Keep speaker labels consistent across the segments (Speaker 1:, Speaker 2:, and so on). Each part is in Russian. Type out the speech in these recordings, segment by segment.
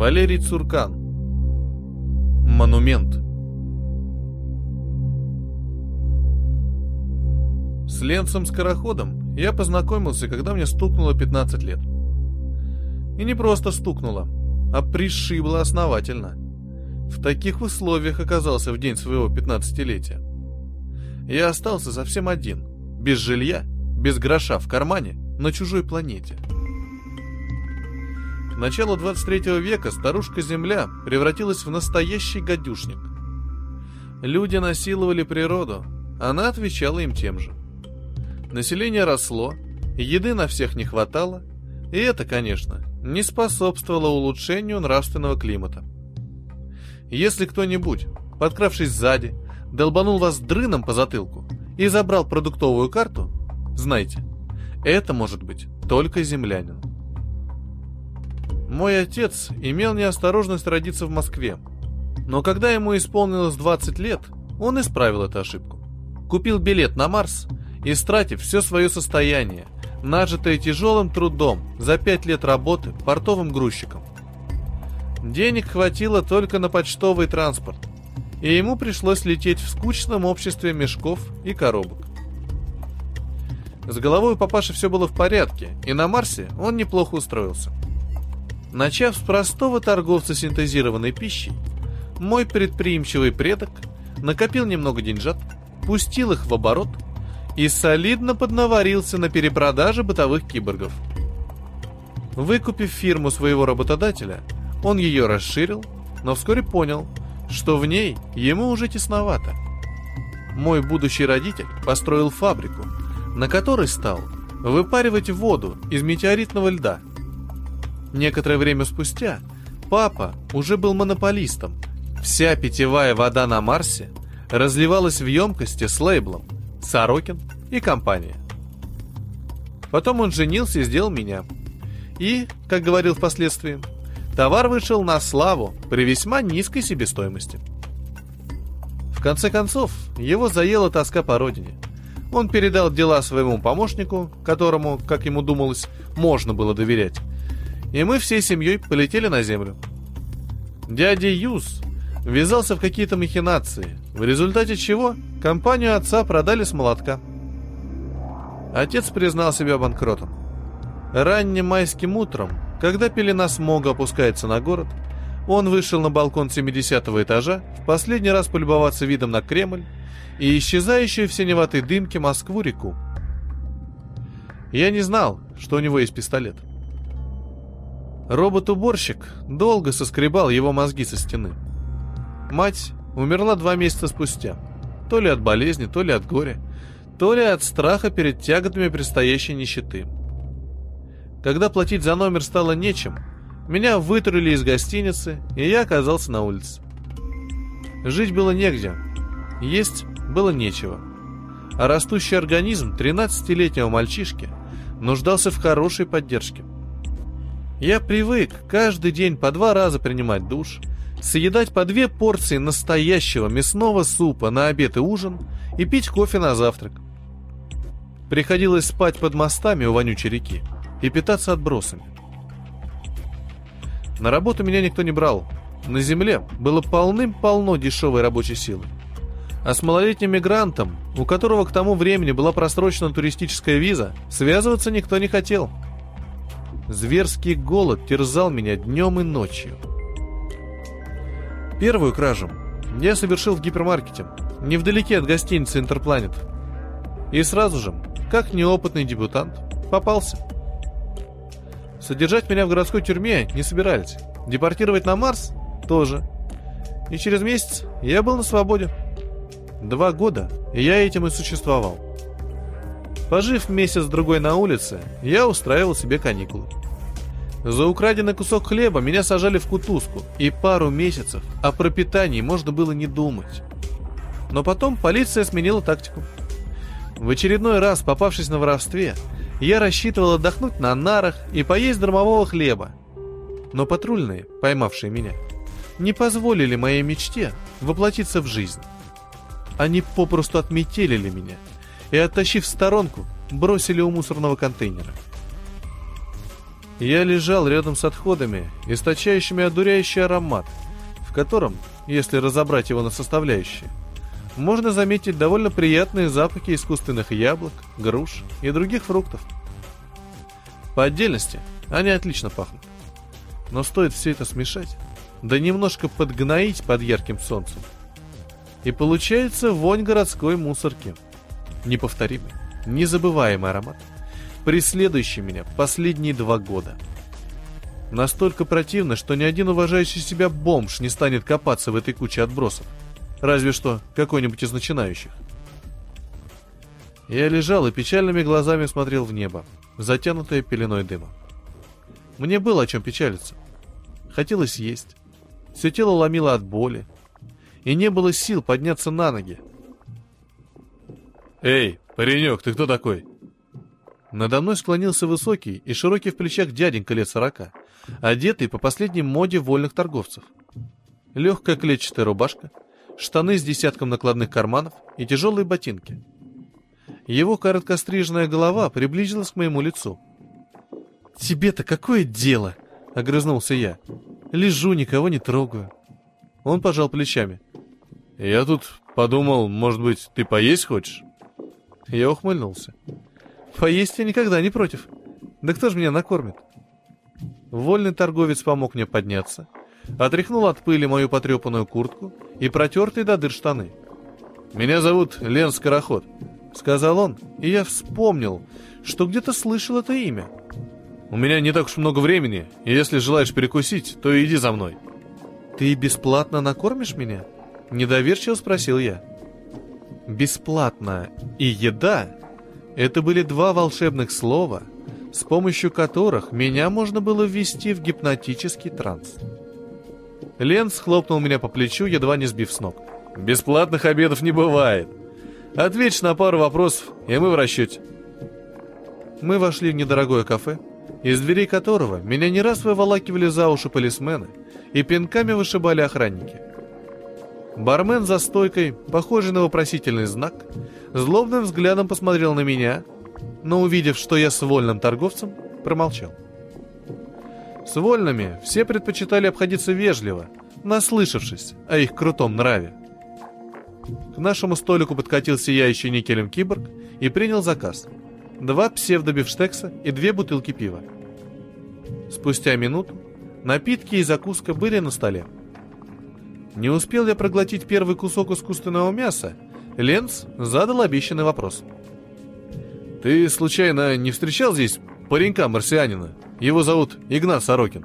Speaker 1: Валерий Цуркан. Монумент. С Ленцем-скороходом я познакомился, когда мне стукнуло 15 лет. И не просто стукнуло, а пришибло основательно. В таких условиях оказался в день своего 15-летия. Я остался совсем один, без жилья, без гроша в кармане, на чужой планете. К началу 23 века старушка Земля превратилась в настоящий гадюшник. Люди насиловали природу, она отвечала им тем же. Население росло, еды на всех не хватало, и это, конечно, не способствовало улучшению нравственного климата. Если кто-нибудь, подкравшись сзади, долбанул вас дрыном по затылку и забрал продуктовую карту, знайте, это может быть только землянин. Мой отец имел неосторожность родиться в Москве, но когда ему исполнилось 20 лет, он исправил эту ошибку. Купил билет на Марс – истратив все свое состояние, нажитое тяжелым трудом за пять лет работы портовым грузчиком. Денег хватило только на почтовый транспорт, и ему пришлось лететь в скучном обществе мешков и коробок. С головой у папаши все было в порядке, и на Марсе он неплохо устроился. Начав с простого торговца синтезированной пищей, мой предприимчивый предок накопил немного деньжат, пустил их в оборот – и солидно поднаварился на перепродаже бытовых киборгов. Выкупив фирму своего работодателя, он ее расширил, но вскоре понял, что в ней ему уже тесновато. Мой будущий родитель построил фабрику, на которой стал выпаривать воду из метеоритного льда. Некоторое время спустя папа уже был монополистом. Вся питьевая вода на Марсе разливалась в емкости с лейблом – Сорокин и компания. Потом он женился и сделал меня. И, как говорил впоследствии, товар вышел на славу при весьма низкой себестоимости. В конце концов, его заела тоска по родине. Он передал дела своему помощнику, которому, как ему думалось, можно было доверять. И мы всей семьей полетели на землю. Дядя Юз ввязался в какие-то махинации, в результате чего компанию отца продали с молотка. Отец признал себя банкротом. Ранним майским утром, когда пелена смога опускается на город, он вышел на балкон 70-го этажа, в последний раз полюбоваться видом на Кремль и исчезающую в синеватой дымке Москву-реку. Я не знал, что у него есть пистолет. Робот-уборщик долго соскребал его мозги со стены. Мать умерла два месяца спустя. То ли от болезни, то ли от горя, то ли от страха перед тяготами предстоящей нищеты. Когда платить за номер стало нечем, меня вытурили из гостиницы, и я оказался на улице. Жить было негде, есть было нечего. А растущий организм 13-летнего мальчишки нуждался в хорошей поддержке. Я привык каждый день по два раза принимать душ, съедать по две порции настоящего мясного супа на обед и ужин и пить кофе на завтрак. Приходилось спать под мостами у вонючей реки и питаться отбросами. На работу меня никто не брал. На земле было полным-полно дешевой рабочей силы. А с малолетним мигрантом, у которого к тому времени была просрочена туристическая виза, связываться никто не хотел. Зверский голод терзал меня днем и ночью – Первую кражу я совершил в гипермаркете, невдалеке от гостиницы «Интерпланет». И сразу же, как неопытный дебютант, попался. Содержать меня в городской тюрьме не собирались. Депортировать на Марс тоже. И через месяц я был на свободе. Два года я этим и существовал. Пожив месяц-другой на улице, я устраивал себе каникулы. За украденный кусок хлеба меня сажали в кутузку, и пару месяцев о пропитании можно было не думать. Но потом полиция сменила тактику. В очередной раз, попавшись на воровстве, я рассчитывал отдохнуть на нарах и поесть дромового хлеба. Но патрульные, поймавшие меня, не позволили моей мечте воплотиться в жизнь. Они попросту отметелили меня и, оттащив в сторонку, бросили у мусорного контейнера – Я лежал рядом с отходами, источающими одуряющий аромат, в котором, если разобрать его на составляющие, можно заметить довольно приятные запахи искусственных яблок, груш и других фруктов. По отдельности они отлично пахнут. Но стоит все это смешать, да немножко подгноить под ярким солнцем. И получается вонь городской мусорки. Неповторимый, незабываемый аромат, преследующий меня последние два года. Настолько противно, что ни один уважающий себя бомж не станет копаться в этой куче отбросов. Разве что какой-нибудь из начинающих. Я лежал и печальными глазами смотрел в небо, затянутое пеленой дыма. Мне было о чем печалиться. Хотелось есть. Все тело ломило от боли. И не было сил подняться на ноги. «Эй, паренек, ты кто такой?» Надо мной склонился высокий и широкий в плечах дяденька лет сорока, одетый по последней моде вольных торговцев. Легкая клетчатая рубашка, штаны с десятком накладных карманов и тяжелые ботинки. Его короткостриженная голова приблизилась к моему лицу. «Тебе-то какое дело?» — огрызнулся я. «Лежу, никого не трогаю». Он пожал плечами. «Я тут подумал, может быть, ты поесть хочешь?» Я ухмыльнулся. «Поесть я никогда не против. Да кто же меня накормит?» Вольный торговец помог мне подняться, отряхнул от пыли мою потрепанную куртку и протертые до дыр штаны. «Меня зовут Лен Скороход», — сказал он, и я вспомнил, что где-то слышал это имя. «У меня не так уж много времени, и если желаешь перекусить, то иди за мной». «Ты бесплатно накормишь меня?» — недоверчиво спросил я. «Бесплатно» и «еда» — это были два волшебных слова, с помощью которых меня можно было ввести в гипнотический транс. Ленс хлопнул меня по плечу, едва не сбив с ног. «Бесплатных обедов не бывает. Ответь на пару вопросов, и мы в расчете». Мы вошли в недорогое кафе, из дверей которого меня не раз выволакивали за уши полисмены и пинками вышибали охранники. Бармен за стойкой, похожий на вопросительный знак, злобным взглядом посмотрел на меня, но увидев, что я с вольным торговцем, промолчал. С вольными все предпочитали обходиться вежливо, наслышавшись о их крутом нраве. К нашему столику подкатил сияющий никелем киборг и принял заказ. Два псевдобифштекса и две бутылки пива. Спустя минуту напитки и закуска были на столе. Не успел я проглотить первый кусок искусственного мяса, Ленц задал обещанный вопрос. «Ты, случайно, не встречал здесь паренька-марсианина?» Его зовут Игнат Сорокин.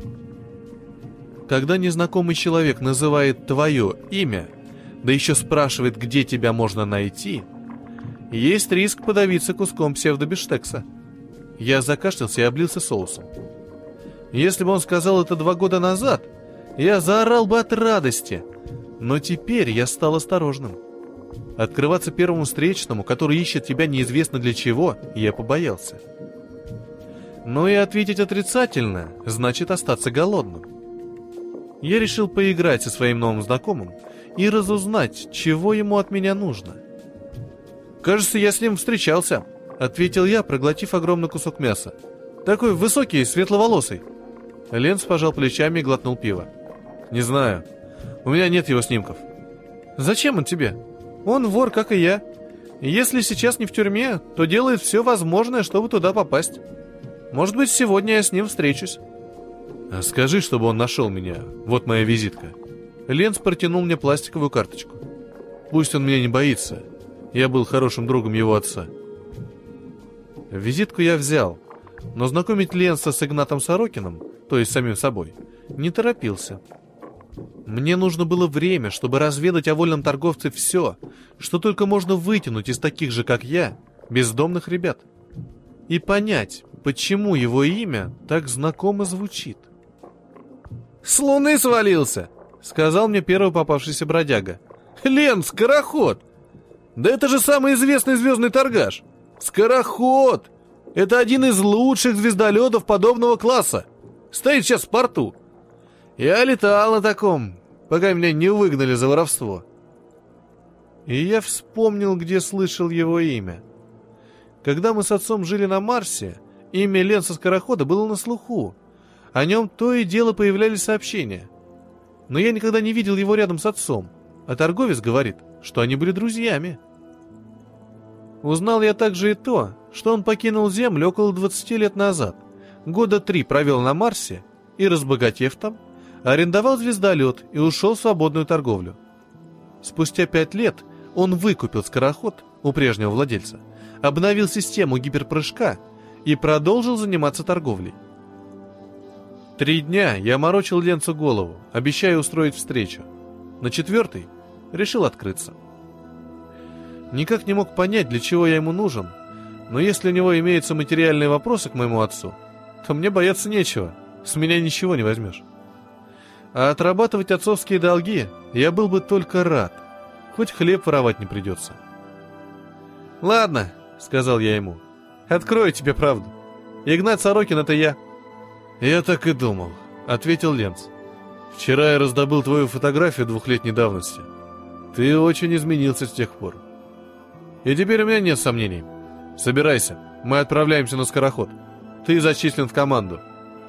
Speaker 1: Когда незнакомый человек называет твое имя, да еще спрашивает, где тебя можно найти, есть риск подавиться куском псевдобиштекса. Я закашлялся и облился соусом. Если бы он сказал это два года назад, я заорал бы от радости. Но теперь я стал осторожным. Открываться первому встречному, который ищет тебя неизвестно для чего, я побоялся. Но и ответить отрицательно значит остаться голодным. Я решил поиграть со своим новым знакомым и разузнать, чего ему от меня нужно. «Кажется, я с ним встречался», — ответил я, проглотив огромный кусок мяса. «Такой высокий, светловолосый». Ленс пожал плечами и глотнул пиво. «Не знаю. У меня нет его снимков». «Зачем он тебе? Он вор, как и я. Если сейчас не в тюрьме, то делает все возможное, чтобы туда попасть». Может быть, сегодня я с ним встречусь. А скажи, чтобы он нашел меня. Вот моя визитка. Ленц протянул мне пластиковую карточку. Пусть он меня не боится. Я был хорошим другом его отца. Визитку я взял, но знакомить Ленца с Игнатом Сорокиным, то есть самим собой, не торопился. Мне нужно было время, чтобы разведать о вольном торговце все, что только можно вытянуть из таких же, как я, бездомных ребят. И понять, почему его имя так знакомо звучит. «С луны свалился!» — сказал мне первый попавшийся бродяга. «Лен, скороход! Да это же самый известный звездный торгаш! Скороход! Это один из лучших звездолетов подобного класса! Стоит сейчас в порту! Я летал на таком, пока меня не выгнали за воровство!» И я вспомнил, где слышал его имя. Когда мы с отцом жили на Марсе, Имя Ленса Скорохода было на слуху, О нем то и дело появлялись сообщения. Но я никогда не видел его рядом с отцом, а торговец говорит, что они были друзьями. Узнал я также и то, что он покинул Землю около 20 лет назад, года три провел на Марсе и, разбогатев там, арендовал звездолет и ушел в свободную торговлю. Спустя пять лет он выкупил скороход у прежнего владельца, обновил систему гиперпрыжка и продолжил заниматься торговлей. Три дня я морочил Ленцу голову, обещая устроить встречу. На четвертый решил открыться. Никак не мог понять, для чего я ему нужен, но если у него имеются материальные вопросы к моему отцу, то мне бояться нечего, с меня ничего не возьмешь. А отрабатывать отцовские долги я был бы только рад, хоть хлеб воровать не придется. «Ладно», — сказал я ему, — «открою тебе правду. Игнат Сорокин — это я». «Я так и думал», — ответил Ленц. «Вчера я раздобыл твою фотографию двухлетней давности. Ты очень изменился с тех пор. И теперь у меня нет сомнений. Собирайся, мы отправляемся на скороход. Ты зачислен в команду.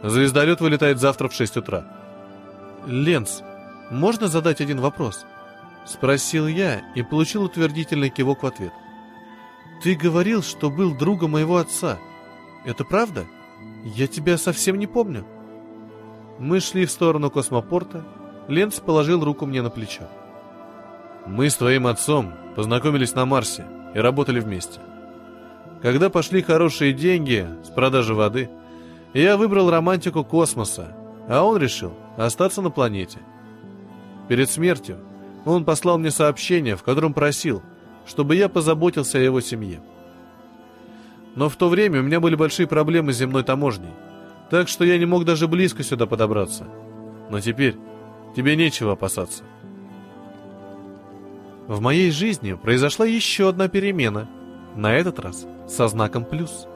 Speaker 1: Звездолет вылетает завтра в 6 утра. Ленц, можно задать один вопрос? Спросил я и получил утвердительный кивок в ответ. Ты говорил, что был другом моего отца. Это правда? Я тебя совсем не помню. Мы шли в сторону космопорта. Ленц положил руку мне на плечо. Мы с твоим отцом познакомились на Марсе и работали вместе. Когда пошли хорошие деньги с продажи воды, я выбрал романтику космоса, а он решил остаться на планете. Перед смертью он послал мне сообщение, в котором просил, чтобы я позаботился о его семье. Но в то время у меня были большие проблемы с земной таможней, так что я не мог даже близко сюда подобраться. Но теперь тебе нечего опасаться. В моей жизни произошла еще одна перемена, на этот раз со знаком «плюс».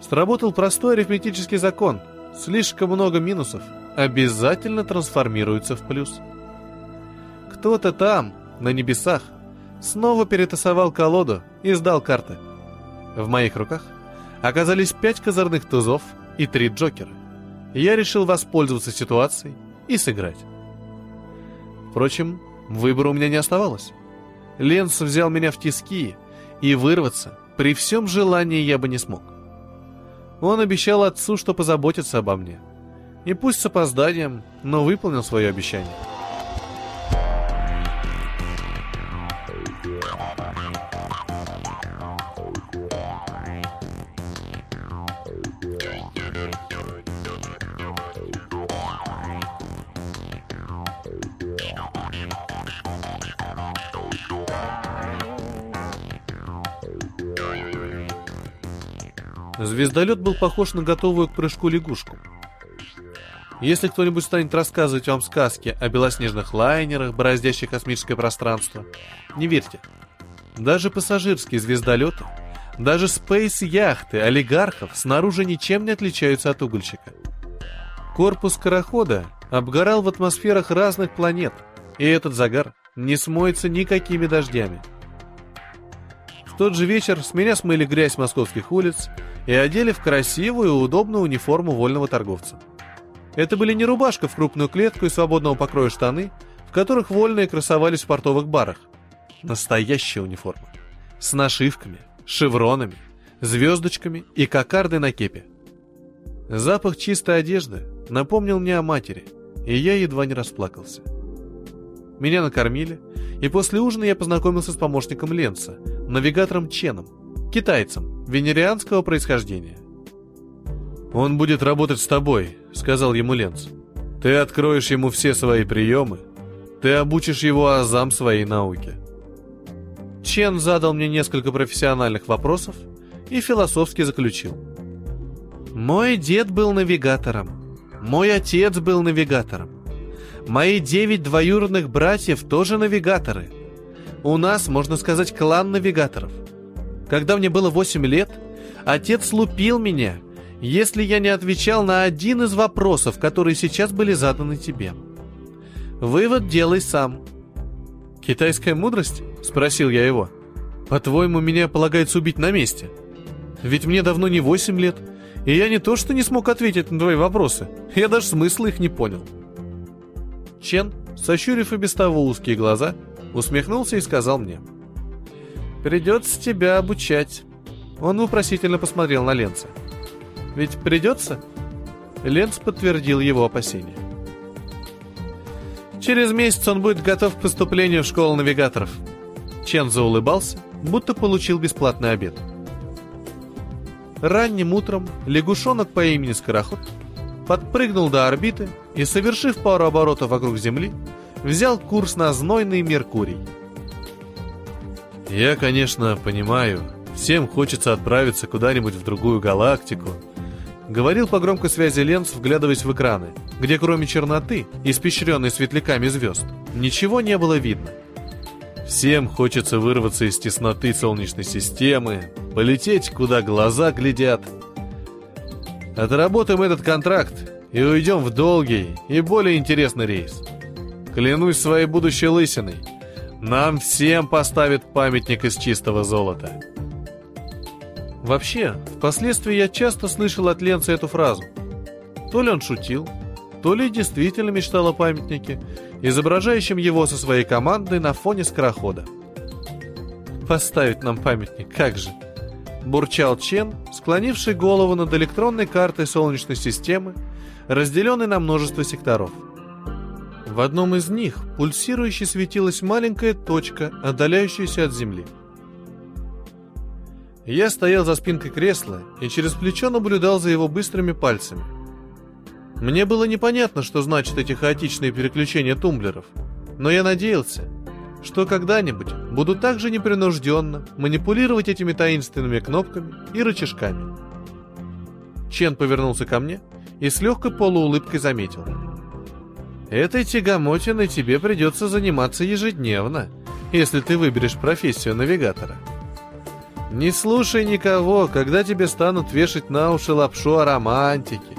Speaker 1: Сработал простой арифметический закон. Слишком много минусов обязательно трансформируется в плюс. Кто-то там, на небесах, снова перетасовал колоду и сдал карты. В моих руках оказались пять козырных тузов и три джокера. Я решил воспользоваться ситуацией и сыграть. Впрочем, Выбора у меня не оставалось. Ленс взял меня в тиски, и вырваться при всем желании я бы не смог. Он обещал отцу, что позаботится обо мне. И пусть с опозданием, но выполнил свое обещание. Звездолет был похож на готовую к прыжку лягушку. Если кто-нибудь станет рассказывать вам сказки о белоснежных лайнерах, бороздящих космическое пространство, не верьте. Даже пассажирские звездолеты, даже спейс-яхты олигархов снаружи ничем не отличаются от угольщика. Корпус скорохода обгорал в атмосферах разных планет, и этот загар не смоется никакими дождями. В тот же вечер с меня смыли грязь московских улиц, и одели в красивую и удобную униформу вольного торговца. Это были не рубашка в крупную клетку и свободного покроя штаны, в которых вольные красовались в портовых барах. Настоящая униформа. С нашивками, шевронами, звездочками и кокардой на кепе. Запах чистой одежды напомнил мне о матери, и я едва не расплакался. Меня накормили, и после ужина я познакомился с помощником Ленца, навигатором Ченом, китайцем, венерианского происхождения. «Он будет работать с тобой», — сказал ему Ленц. «Ты откроешь ему все свои приемы, ты обучишь его азам своей науки». Чен задал мне несколько профессиональных вопросов и философски заключил. «Мой дед был навигатором. Мой отец был навигатором. Мои девять двоюродных братьев тоже навигаторы. У нас, можно сказать, клан навигаторов. Когда мне было 8 лет, отец лупил меня, если я не отвечал на один из вопросов, которые сейчас были заданы тебе. Вывод делай сам. «Китайская мудрость?» – спросил я его. «По-твоему, меня полагается убить на месте? Ведь мне давно не 8 лет, И я не то что не смог ответить на твои вопросы, я даже смысла их не понял. Чен, сощурив и без того узкие глаза, усмехнулся и сказал мне. «Придется тебя обучать». Он вопросительно посмотрел на Ленца. «Ведь придется?» Ленц подтвердил его опасения. Через месяц он будет готов к поступлению в школу навигаторов. Чен заулыбался, будто получил бесплатный обед. Ранним утром лягушонок по имени Скороход подпрыгнул до орбиты и, совершив пару оборотов вокруг Земли, взял курс на знойный Меркурий. «Я, конечно, понимаю, всем хочется отправиться куда-нибудь в другую галактику», говорил по громкой связи Ленц, вглядываясь в экраны, где кроме черноты, испещренной светляками звезд, ничего не было видно. Всем хочется вырваться из тесноты Солнечной системы, полететь, куда глаза глядят. Отработаем этот контракт и уйдем в долгий и более интересный рейс. Клянусь своей будущей лысиной, нам всем поставят памятник из чистого золота. Вообще, впоследствии я часто слышал от Ленца эту фразу. То ли он шутил, то ли действительно мечтал о памятнике, изображающем его со своей командой на фоне скорохода. «Поставить нам памятник, как же!» Бурчал Чен, склонивший голову над электронной картой Солнечной системы, разделенной на множество секторов. В одном из них пульсирующе светилась маленькая точка, отдаляющаяся от Земли – я стоял за спинкой кресла и через плечо наблюдал за его быстрыми пальцами. Мне было непонятно, что значат эти хаотичные переключения тумблеров, но я надеялся, что когда-нибудь буду так же непринужденно манипулировать этими таинственными кнопками и рычажками. Чен повернулся ко мне и с легкой полуулыбкой заметил. «Этой тягомотиной тебе придется заниматься ежедневно, если ты выберешь профессию навигатора». Не слушай никого, когда тебе станут вешать на уши лапшу о романтике.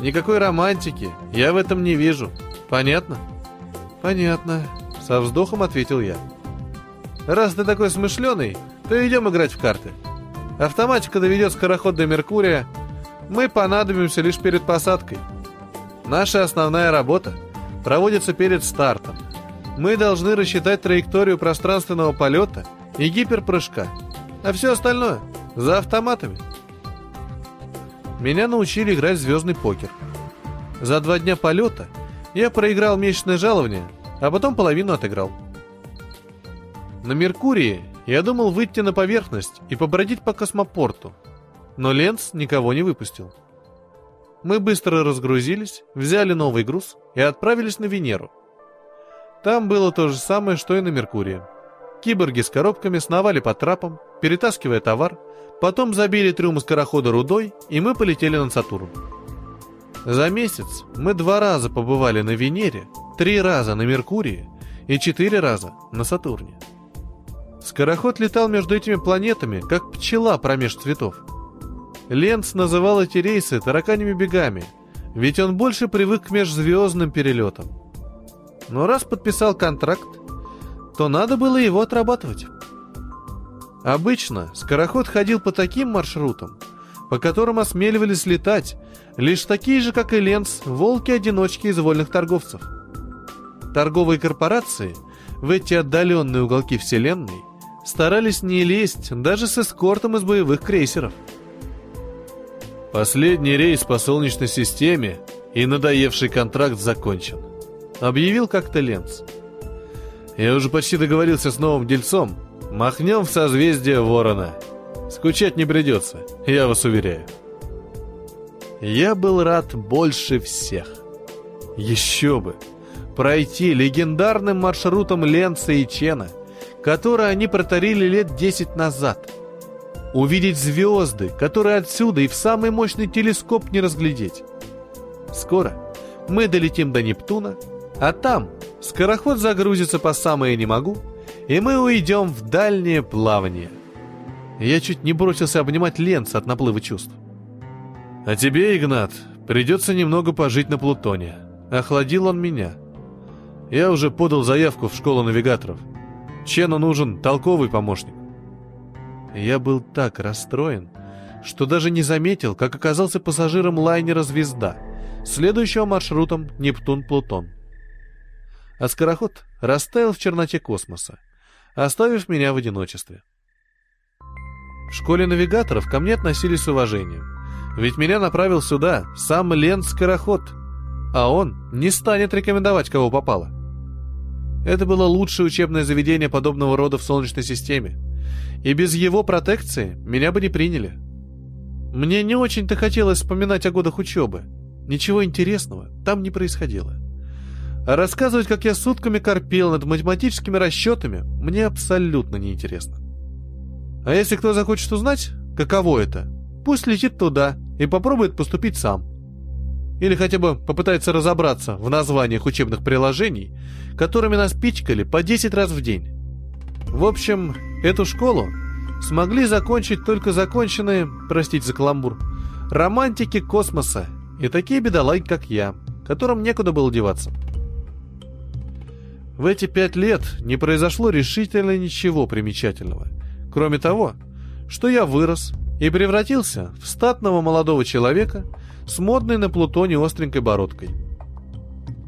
Speaker 1: Никакой романтики я в этом не вижу. Понятно? Понятно, со вздохом ответил я. Раз ты такой смышленый, то идем играть в карты. Автоматика доведет скороход до Меркурия. Мы понадобимся лишь перед посадкой. Наша основная работа проводится перед стартом. Мы должны рассчитать траекторию пространственного полета и гиперпрыжка – а все остальное за автоматами. Меня научили играть в звездный покер. За два дня полета я проиграл месячное жалование, а потом половину отыграл. На Меркурии я думал выйти на поверхность и побродить по космопорту, но Ленц никого не выпустил. Мы быстро разгрузились, взяли новый груз и отправились на Венеру. Там было то же самое, что и на Меркурии. Киборги с коробками сновали по трапам, перетаскивая товар, потом забили трюмы скорохода рудой, и мы полетели на Сатурн. За месяц мы два раза побывали на Венере, три раза на Меркурии и четыре раза на Сатурне. Скороход летал между этими планетами, как пчела промеж цветов. Ленц называл эти рейсы тараканями бегами, ведь он больше привык к межзвездным перелетам. Но раз подписал контракт, то надо было его отрабатывать. Обычно скороход ходил по таким маршрутам, по которым осмеливались летать лишь такие же, как и Ленц, волки-одиночки из вольных торговцев. Торговые корпорации в эти отдаленные уголки Вселенной старались не лезть даже с эскортом из боевых крейсеров. Последний рейс по Солнечной системе и надоевший контракт закончен, объявил как-то Ленц. Я уже почти договорился с новым дельцом. Махнем в созвездие Ворона. Скучать не придется, я вас уверяю. Я был рад больше всех. Еще бы! Пройти легендарным маршрутом Ленца и Чена, который они протарили лет 10 назад. Увидеть звезды, которые отсюда и в самый мощный телескоп не разглядеть. Скоро мы долетим до Нептуна, а там Скороход загрузится по самое не могу, и мы уйдем в дальнее плавание. Я чуть не бросился обнимать Ленца от наплыва чувств. А тебе, Игнат, придется немного пожить на Плутоне. Охладил он меня. Я уже подал заявку в школу навигаторов. Чену нужен толковый помощник. Я был так расстроен, что даже не заметил, как оказался пассажиром лайнера «Звезда», следующего маршрутом Нептун-Плутон. А скороход растаял в черноте космоса, оставив меня в одиночестве. В школе навигаторов ко мне относились с уважением, ведь меня направил сюда сам Лен Скороход, а он не станет рекомендовать, кого попало. Это было лучшее учебное заведение подобного рода в Солнечной системе, и без его протекции меня бы не приняли. Мне не очень-то хотелось вспоминать о годах учебы. Ничего интересного там не происходило. А рассказывать, как я сутками корпел над математическими расчетами, мне абсолютно неинтересно. А если кто захочет узнать, каково это, пусть летит туда и попробует поступить сам. Или хотя бы попытается разобраться в названиях учебных приложений, которыми нас пичкали по 10 раз в день. В общем, эту школу смогли закончить только законченные, простите за каламбур, романтики космоса и такие бедолаги, как я, которым некуда было деваться. В эти пять лет не произошло решительно ничего примечательного, кроме того, что я вырос и превратился в статного молодого человека с модной на Плутоне остренькой бородкой.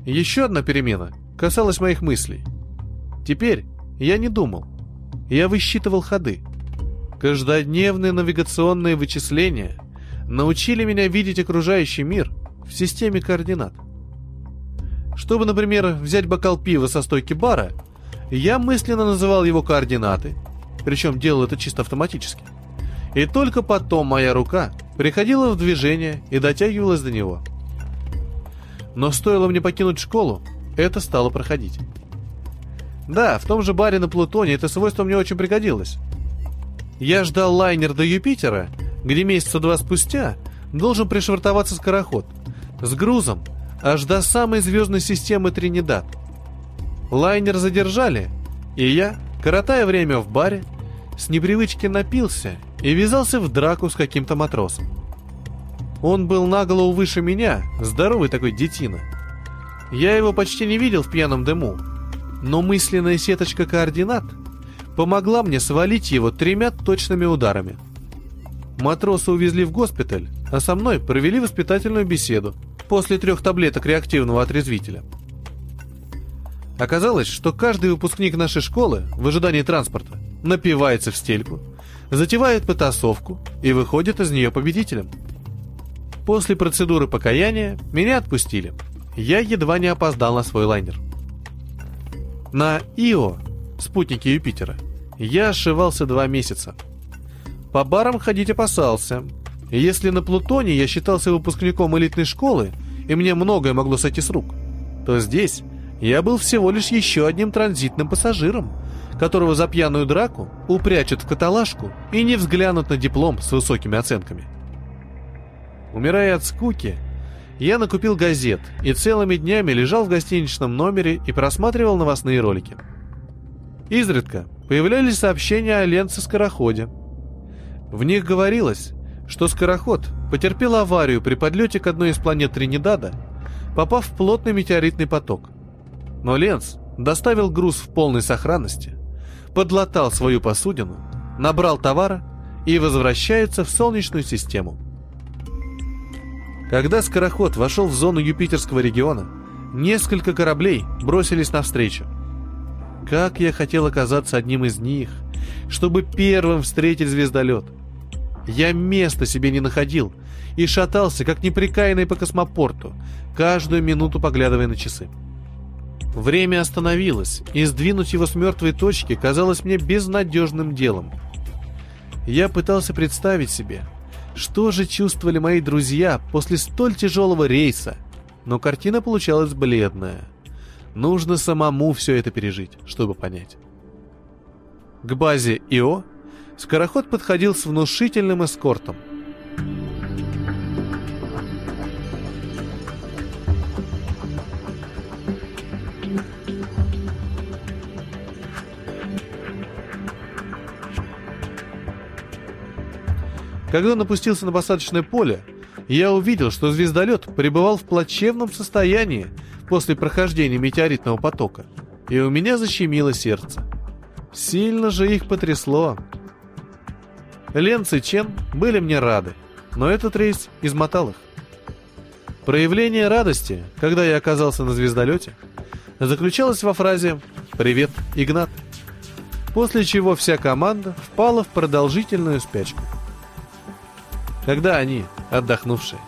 Speaker 1: Еще одна перемена касалась моих мыслей. Теперь я не думал, я высчитывал ходы. Каждодневные навигационные вычисления научили меня видеть окружающий мир в системе координат. Чтобы, например, взять бокал пива со стойки бара, я мысленно называл его координаты, причем делал это чисто автоматически. И только потом моя рука приходила в движение и дотягивалась до него. Но стоило мне покинуть школу, это стало проходить. Да, в том же баре на Плутоне это свойство мне очень пригодилось. Я ждал лайнер до Юпитера, где месяца два спустя должен пришвартоваться скороход с грузом аж до самой звездной системы Тринидад. Лайнер задержали, и я, коротая время в баре, с непривычки напился и ввязался в драку с каким-то матросом. Он был на голову выше меня, здоровый такой детина. Я его почти не видел в пьяном дыму, но мысленная сеточка координат — помогла мне свалить его тремя точными ударами. Матроса увезли в госпиталь, а со мной провели воспитательную беседу после трех таблеток реактивного отрезвителя. Оказалось, что каждый выпускник нашей школы в ожидании транспорта напивается в стельку, затевает потасовку и выходит из нее победителем. После процедуры покаяния меня отпустили. Я едва не опоздал на свой лайнер. На Ио спутники Юпитера, я ошивался два месяца. По барам ходить опасался. Если на Плутоне я считался выпускником элитной школы, и мне многое могло сойти с рук, то здесь я был всего лишь еще одним транзитным пассажиром, которого за пьяную драку упрячут в каталажку и не взглянут на диплом с высокими оценками. Умирая от скуки, я накупил газет и целыми днями лежал в гостиничном номере и просматривал новостные ролики – Изредка появлялись сообщения о Ленце-скороходе. В них говорилось, что скороход потерпел аварию при подлете к одной из планет Тринидада, попав в плотный метеоритный поток. Но Ленц доставил груз в полной сохранности, подлатал свою посудину, набрал товара и возвращается в Солнечную систему. Когда скороход вошел в зону Юпитерского региона, несколько кораблей бросились навстречу – как я хотел оказаться одним из них, чтобы первым встретить звездолет. Я места себе не находил и шатался, как неприкаянный по космопорту, каждую минуту поглядывая на часы. Время остановилось, и сдвинуть его с мертвой точки казалось мне безнадежным делом. Я пытался представить себе, что же чувствовали мои друзья после столь тяжелого рейса, но картина получалась бледная — Нужно самому все это пережить, чтобы понять. К базе ИО скороход подходил с внушительным эскортом. Когда он опустился на посадочное поле, я увидел, что звездолет пребывал в плачевном состоянии после прохождения метеоритного потока, и у меня защемило сердце. Сильно же их потрясло. Ленц и Чен были мне рады, но этот рейс измотал их. Проявление радости, когда я оказался на звездолете, заключалось во фразе «Привет, Игнат», после чего вся команда впала в продолжительную спячку. Когда они, отдохнувшие,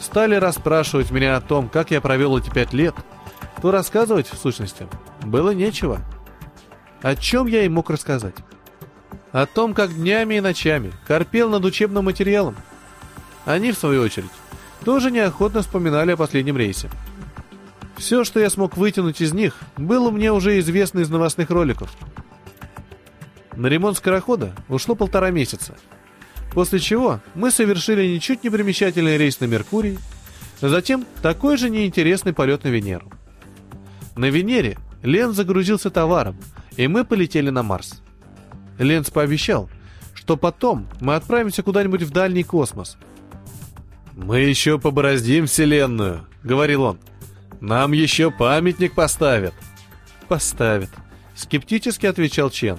Speaker 1: стали расспрашивать меня о том, как я провел эти пять лет, то рассказывать, в сущности, было нечего. О чем я им мог рассказать? О том, как днями и ночами корпел над учебным материалом. Они, в свою очередь, тоже неохотно вспоминали о последнем рейсе. Все, что я смог вытянуть из них, было мне уже известно из новостных роликов. На ремонт скорохода ушло полтора месяца – После чего мы совершили ничуть не примечательный рейс на Меркурий, а затем такой же неинтересный полет на Венеру. На Венере Ленц загрузился товаром, и мы полетели на Марс. Ленц пообещал, что потом мы отправимся куда-нибудь в дальний космос. «Мы еще побороздим Вселенную», — говорил он. «Нам еще памятник поставят». «Поставят», — скептически отвечал Чен.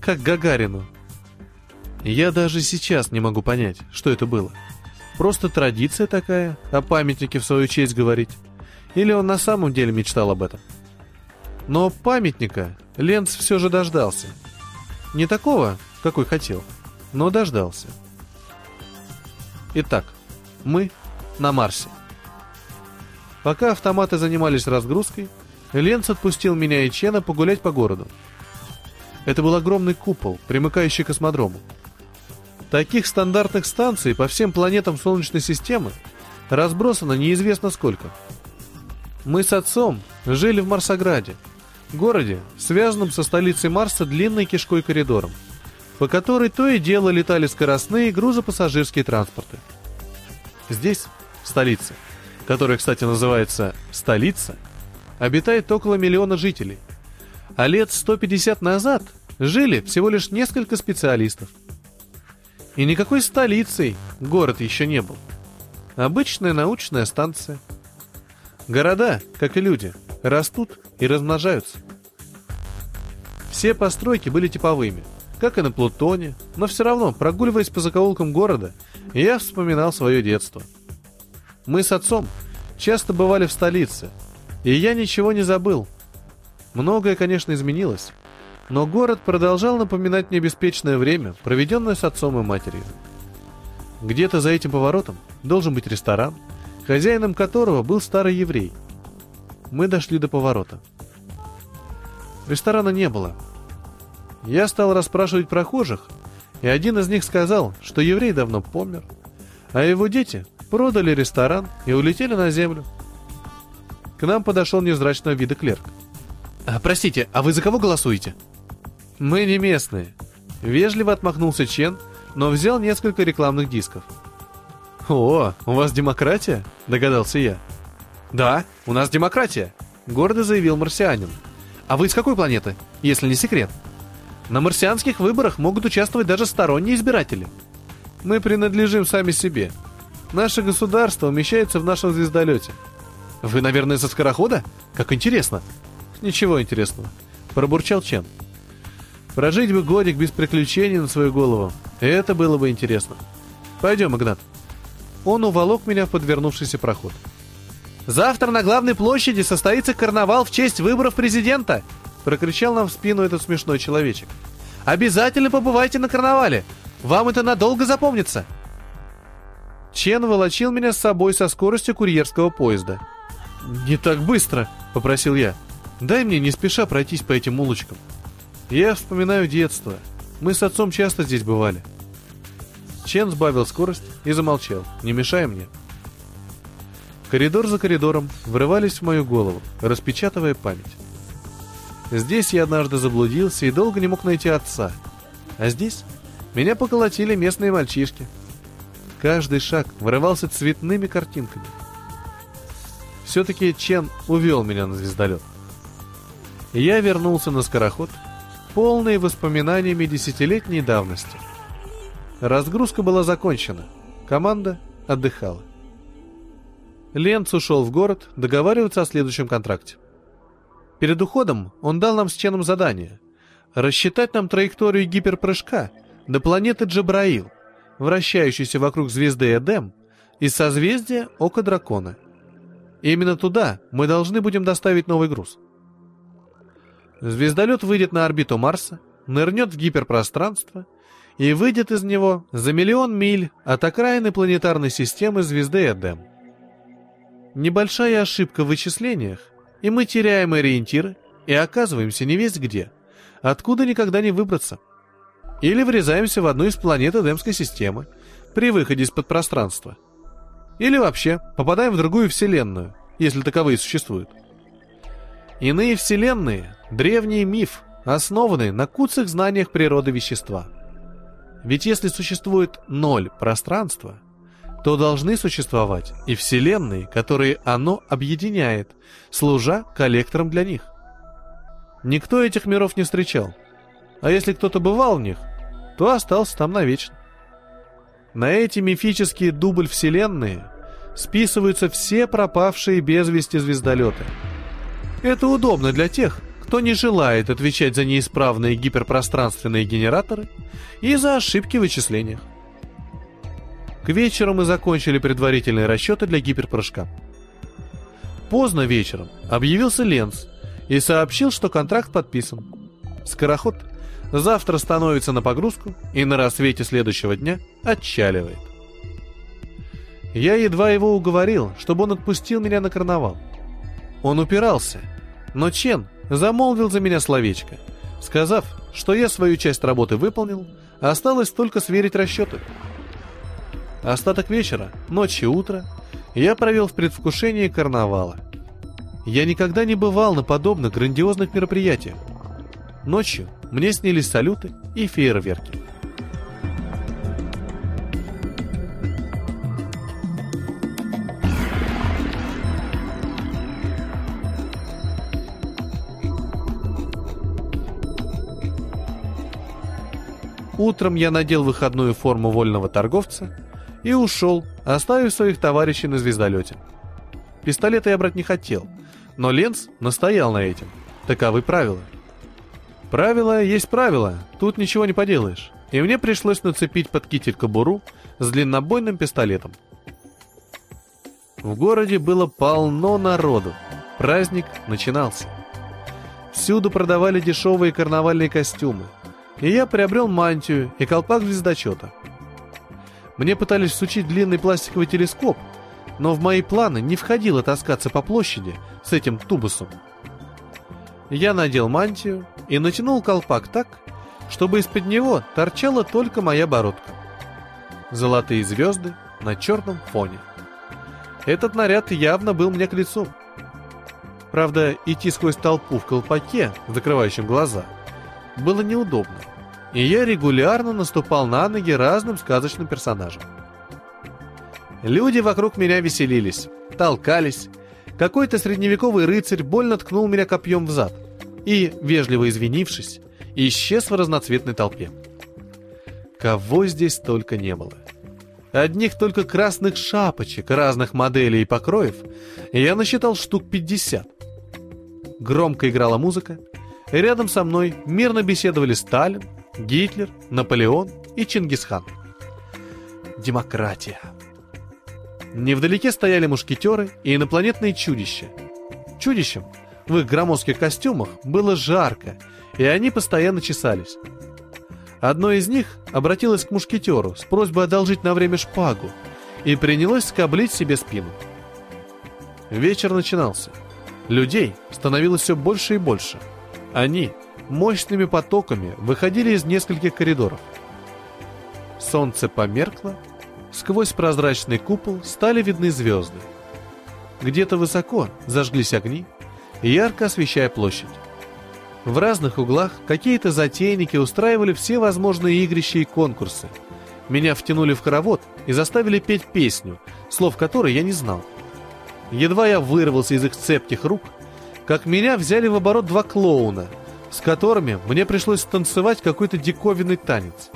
Speaker 1: «Как Гагарину». Я даже сейчас не могу понять, что это было. Просто традиция такая, о памятнике в свою честь говорить. Или он на самом деле мечтал об этом. Но памятника Ленц все же дождался. Не такого, какой хотел, но дождался. Итак, мы на Марсе. Пока автоматы занимались разгрузкой, Ленц отпустил меня и Чена погулять по городу. Это был огромный купол, примыкающий к космодрому. Таких стандартных станций по всем планетам Солнечной системы разбросано неизвестно сколько. Мы с отцом жили в Марсограде, городе, связанном со столицей Марса длинной кишкой коридором, по которой то и дело летали скоростные грузопассажирские транспорты. Здесь, в столице, которая, кстати, называется «Столица», обитает около миллиона жителей, а лет 150 назад жили всего лишь несколько специалистов – и никакой столицей город еще не был. Обычная научная станция. Города, как и люди, растут и размножаются. Все постройки были типовыми, как и на Плутоне, но все равно, прогуливаясь по закоулкам города, я вспоминал свое детство. Мы с отцом часто бывали в столице, и я ничего не забыл. Многое, конечно, изменилось, но город продолжал напоминать мне беспечное время, проведенное с отцом и матерью. Где-то за этим поворотом должен быть ресторан, хозяином которого был старый еврей. Мы дошли до поворота. Ресторана не было. Я стал расспрашивать прохожих, и один из них сказал, что еврей давно помер, а его дети продали ресторан и улетели на землю. К нам подошел невзрачного вида клерк. «А, «Простите, а вы за кого голосуете?» «Мы не местные», — вежливо отмахнулся Чен, но взял несколько рекламных дисков. «О, у вас демократия?» — догадался я. «Да, у нас демократия», — гордо заявил марсианин. «А вы из какой планеты, если не секрет?» «На марсианских выборах могут участвовать даже сторонние избиратели. Мы принадлежим сами себе. Наше государство умещается в нашем звездолете». «Вы, наверное, со скорохода? Как интересно!» «Ничего интересного», — пробурчал Чен. Прожить бы годик без приключений на свою голову. Это было бы интересно. Пойдем, Игнат. Он уволок меня в подвернувшийся проход. «Завтра на главной площади состоится карнавал в честь выборов президента!» Прокричал нам в спину этот смешной человечек. «Обязательно побывайте на карнавале! Вам это надолго запомнится!» Чен волочил меня с собой со скоростью курьерского поезда. «Не так быстро!» — попросил я. «Дай мне не спеша пройтись по этим улочкам». Я вспоминаю детство. Мы с отцом часто здесь бывали. Чен сбавил скорость и замолчал. Не мешай мне. Коридор за коридором врывались в мою голову, распечатывая память. Здесь я однажды заблудился и долго не мог найти отца. А здесь меня поколотили местные мальчишки. Каждый шаг вырывался цветными картинками. Все-таки Чен увел меня на звездолет. Я вернулся на скороход полные воспоминаниями десятилетней давности. Разгрузка была закончена. Команда отдыхала. Ленц ушел в город договариваться о следующем контракте. Перед уходом он дал нам с Ченом задание – рассчитать нам траекторию гиперпрыжка до планеты Джабраил, вращающейся вокруг звезды Эдем, из созвездия Ока Дракона. Именно туда мы должны будем доставить новый груз. Звездолет выйдет на орбиту Марса, нырнет в гиперпространство и выйдет из него за миллион миль от окраины планетарной системы звезды Эдем. Небольшая ошибка в вычислениях, и мы теряем ориентиры и оказываемся не весь где, откуда никогда не выбраться. Или врезаемся в одну из планет Эдемской системы при выходе из-под пространства. Или вообще попадаем в другую вселенную, если таковые существуют. Иные вселенные – древний миф, основанный на куцых знаниях природы вещества. Ведь если существует ноль пространства, то должны существовать и вселенные, которые оно объединяет, служа коллектором для них. Никто этих миров не встречал. А если кто-то бывал в них, то остался там навечно. На эти мифические дубль вселенные списываются все пропавшие без вести звездолеты. Это удобно для тех, кто не желает отвечать за неисправные гиперпространственные генераторы и за ошибки в вычислениях. К вечеру мы закончили предварительные расчеты для гиперпрыжка. Поздно вечером объявился Ленц и сообщил, что контракт подписан. Скороход завтра становится на погрузку и на рассвете следующего дня отчаливает. Я едва его уговорил, чтобы он отпустил меня на карнавал. Он упирался, но Чен замолвил за меня словечко, сказав, что я свою часть работы выполнил, а осталось только сверить расчеты. Остаток вечера, ночь и утро я провел в предвкушении карнавала. Я никогда не бывал на подобных грандиозных мероприятиях. Ночью мне снились салюты и фейерверки. Утром я надел выходную форму вольного торговца и ушел, оставив своих товарищей на звездолете. Пистолета я брать не хотел, но Ленц настоял на этим. Таковы правила. Правило есть правило, тут ничего не поделаешь. И мне пришлось нацепить под китель кобуру с длиннобойным пистолетом. В городе было полно народу. Праздник начинался. Всюду продавали дешевые карнавальные костюмы. И я приобрел мантию и колпак звездочета – мне пытались сучить длинный пластиковый телескоп, но в мои планы не входило таскаться по площади с этим тубусом. Я надел мантию и натянул колпак так, чтобы из-под него торчала только моя бородка. Золотые звезды на черном фоне. Этот наряд явно был мне к лицу. Правда, идти сквозь толпу в колпаке, закрывающем глаза, было неудобно и я регулярно наступал на ноги разным сказочным персонажам. Люди вокруг меня веселились, толкались. Какой-то средневековый рыцарь больно ткнул меня копьем в зад и, вежливо извинившись, исчез в разноцветной толпе. Кого здесь только не было. Одних только красных шапочек разных моделей и покроев я насчитал штук 50. Громко играла музыка, рядом со мной мирно беседовали Сталин, Гитлер, Наполеон и Чингисхан. Демократия. Невдалеке стояли мушкетеры и инопланетные чудища. Чудищам в их громоздких костюмах было жарко, и они постоянно чесались. Одно из них обратилось к мушкетеру с просьбой одолжить на время шпагу и принялось скоблить себе спину. Вечер начинался. Людей становилось все больше и больше. Они мощными потоками выходили из нескольких коридоров. Солнце померкло, сквозь прозрачный купол стали видны звезды. Где-то высоко зажглись огни, ярко освещая площадь. В разных углах какие-то затейники устраивали все возможные игрища и конкурсы. Меня втянули в хоровод и заставили петь песню, слов которой я не знал. Едва я вырвался из их цепких рук, как меня взяли в оборот два клоуна — с которыми мне пришлось танцевать какой-то диковинный танец.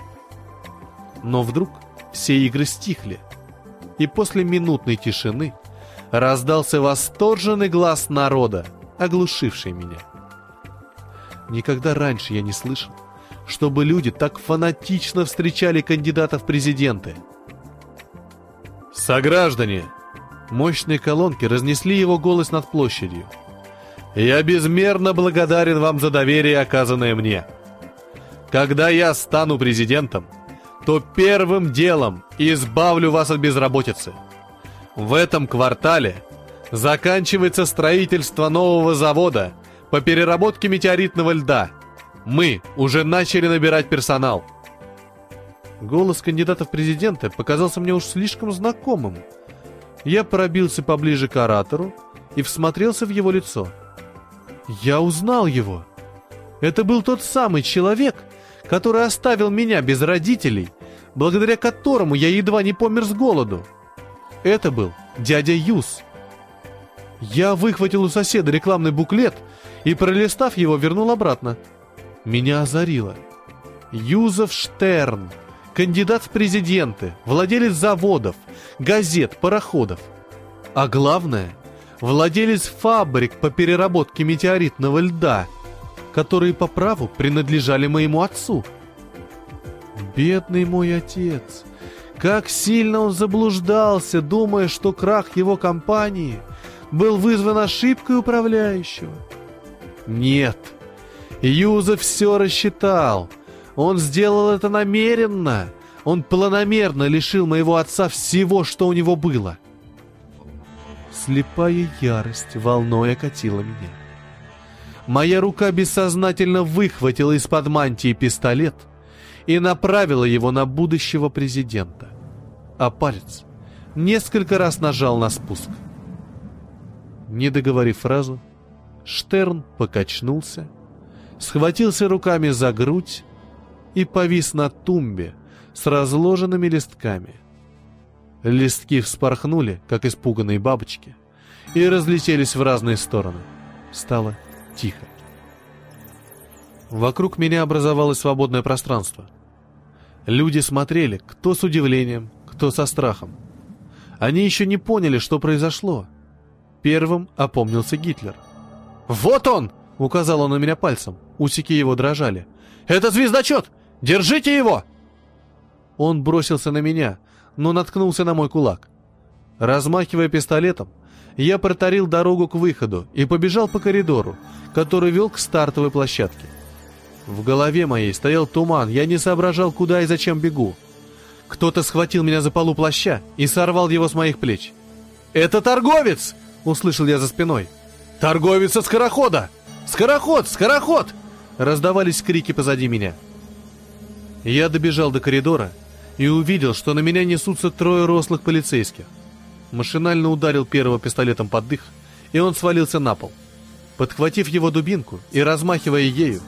Speaker 1: Но вдруг все игры стихли, и после минутной тишины раздался восторженный глаз народа, оглушивший меня. Никогда раньше я не слышал, чтобы люди так фанатично встречали кандидатов в президенты. «Сограждане!» Мощные колонки разнесли его голос над площадью. «Я безмерно благодарен вам за доверие, оказанное мне. Когда я стану президентом, то первым делом избавлю вас от безработицы. В этом квартале заканчивается строительство нового завода по переработке метеоритного льда. Мы уже начали набирать персонал. Голос кандидата в президенты показался мне уж слишком знакомым. Я пробился поближе к оратору и всмотрелся в его лицо. Я узнал его. Это был тот самый человек, который оставил меня без родителей, благодаря которому я едва не помер с голоду. Это был дядя Юс. Я выхватил у соседа рекламный буклет и, пролистав его, вернул обратно. Меня озарило. Юзеф Штерн, кандидат в президенты, владелец заводов, газет, пароходов. А главное, владелец фабрик по переработке метеоритного льда, которые по праву принадлежали моему отцу. Бедный мой отец! Как сильно он заблуждался, думая, что крах его компании был вызван ошибкой управляющего. Нет, Юза все рассчитал. Он сделал это намеренно. Он планомерно лишил моего отца всего, что у него было. Слепая ярость волной окатила меня. Моя рука бессознательно выхватила из-под мантии пистолет и направила его на будущего президента. А палец несколько раз нажал на спуск. Не договорив фразу, Штерн покачнулся, схватился руками за грудь и повис на тумбе с разложенными листками. Листки вспорхнули, как испуганные бабочки, и разлетелись в разные стороны. Стало тихо. Вокруг меня образовалось свободное пространство. Люди смотрели, кто с удивлением, кто со страхом. Они еще не поняли, что произошло. Первым опомнился Гитлер. «Вот он!» — указал он на меня пальцем. Усики его дрожали. «Это звездочет! Держите его!» Он бросился на меня, но наткнулся на мой кулак. Размахивая пистолетом, я протарил дорогу к выходу и побежал по коридору, который вел к стартовой площадке. В голове моей стоял туман, я не соображал, куда и зачем бегу. Кто-то схватил меня за полу плаща и сорвал его с моих плеч. «Это торговец!» — услышал я за спиной. «Торговец со скорохода! Скороход! Скороход!» Раздавались крики позади меня. Я добежал до коридора и увидел, что на меня несутся трое рослых полицейских. Машинально ударил первого пистолетом под дых, и он свалился на пол. Подхватив его дубинку и размахивая ею,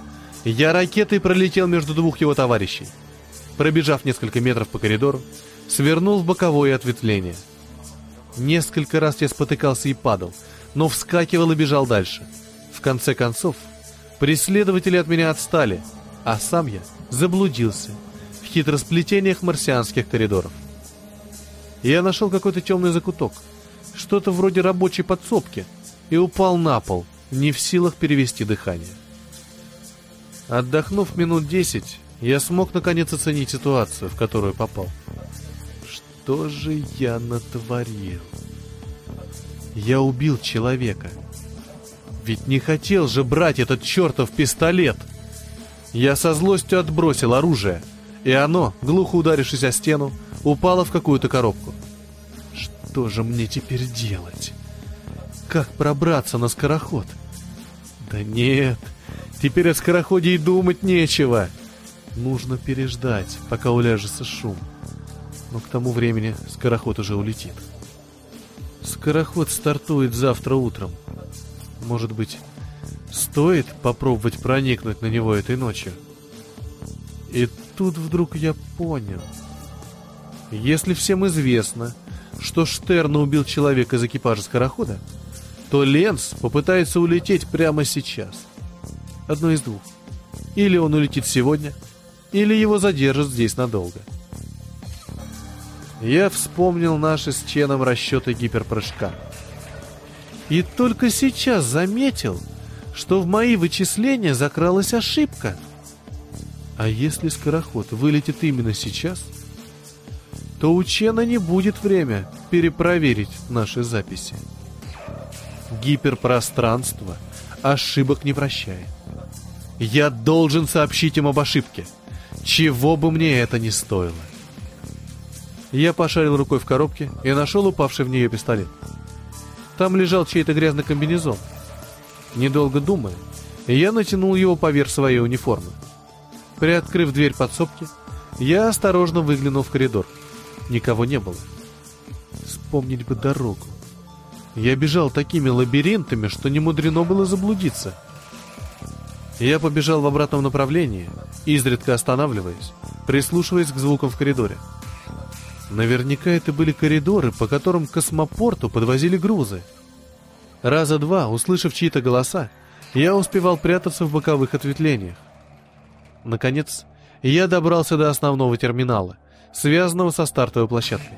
Speaker 1: я ракетой пролетел между двух его товарищей. Пробежав несколько метров по коридору, свернул в боковое ответвление. Несколько раз я спотыкался и падал, но вскакивал и бежал дальше. В конце концов, преследователи от меня отстали, а сам я заблудился хитросплетениях марсианских коридоров. Я нашел какой-то темный закуток, что-то вроде рабочей подсобки, и упал на пол, не в силах перевести дыхание. Отдохнув минут десять, я смог наконец оценить ситуацию, в которую попал. Что же я натворил? Я убил человека. Ведь не хотел же брать этот чертов пистолет. Я со злостью отбросил оружие, и оно, глухо ударившись о стену, упало в какую-то коробку. Что же мне теперь делать? Как пробраться на скороход? Да нет, Теперь о скороходе и думать нечего. Нужно переждать, пока уляжется шум. Но к тому времени скороход уже улетит. Скороход стартует завтра утром. Может быть, стоит попробовать проникнуть на него этой ночью? И тут вдруг я понял. Если всем известно, что Штерна убил человека из экипажа скорохода, то Ленс попытается улететь прямо сейчас. Одно из двух. Или он улетит сегодня, или его задержат здесь надолго. Я вспомнил наши с Ченом расчеты гиперпрыжка. И только сейчас заметил, что в мои вычисления закралась ошибка. А если скороход вылетит именно сейчас, то у Чена не будет время перепроверить наши записи. Гиперпространство ошибок не прощает. Я должен сообщить им об ошибке, чего бы мне это ни стоило. Я пошарил рукой в коробке и нашел упавший в нее пистолет. Там лежал чей-то грязный комбинезон. Недолго думая, я натянул его поверх своей униформы. Приоткрыв дверь подсобки, я осторожно выглянул в коридор. Никого не было. Вспомнить бы дорогу. Я бежал такими лабиринтами, что не мудрено было заблудиться. Я побежал в обратном направлении, изредка останавливаясь, прислушиваясь к звукам в коридоре. Наверняка это были коридоры, по которым к космопорту подвозили грузы. Раза два, услышав чьи-то голоса, я успевал прятаться в боковых ответвлениях. Наконец, я добрался до основного терминала, связанного со стартовой площадкой.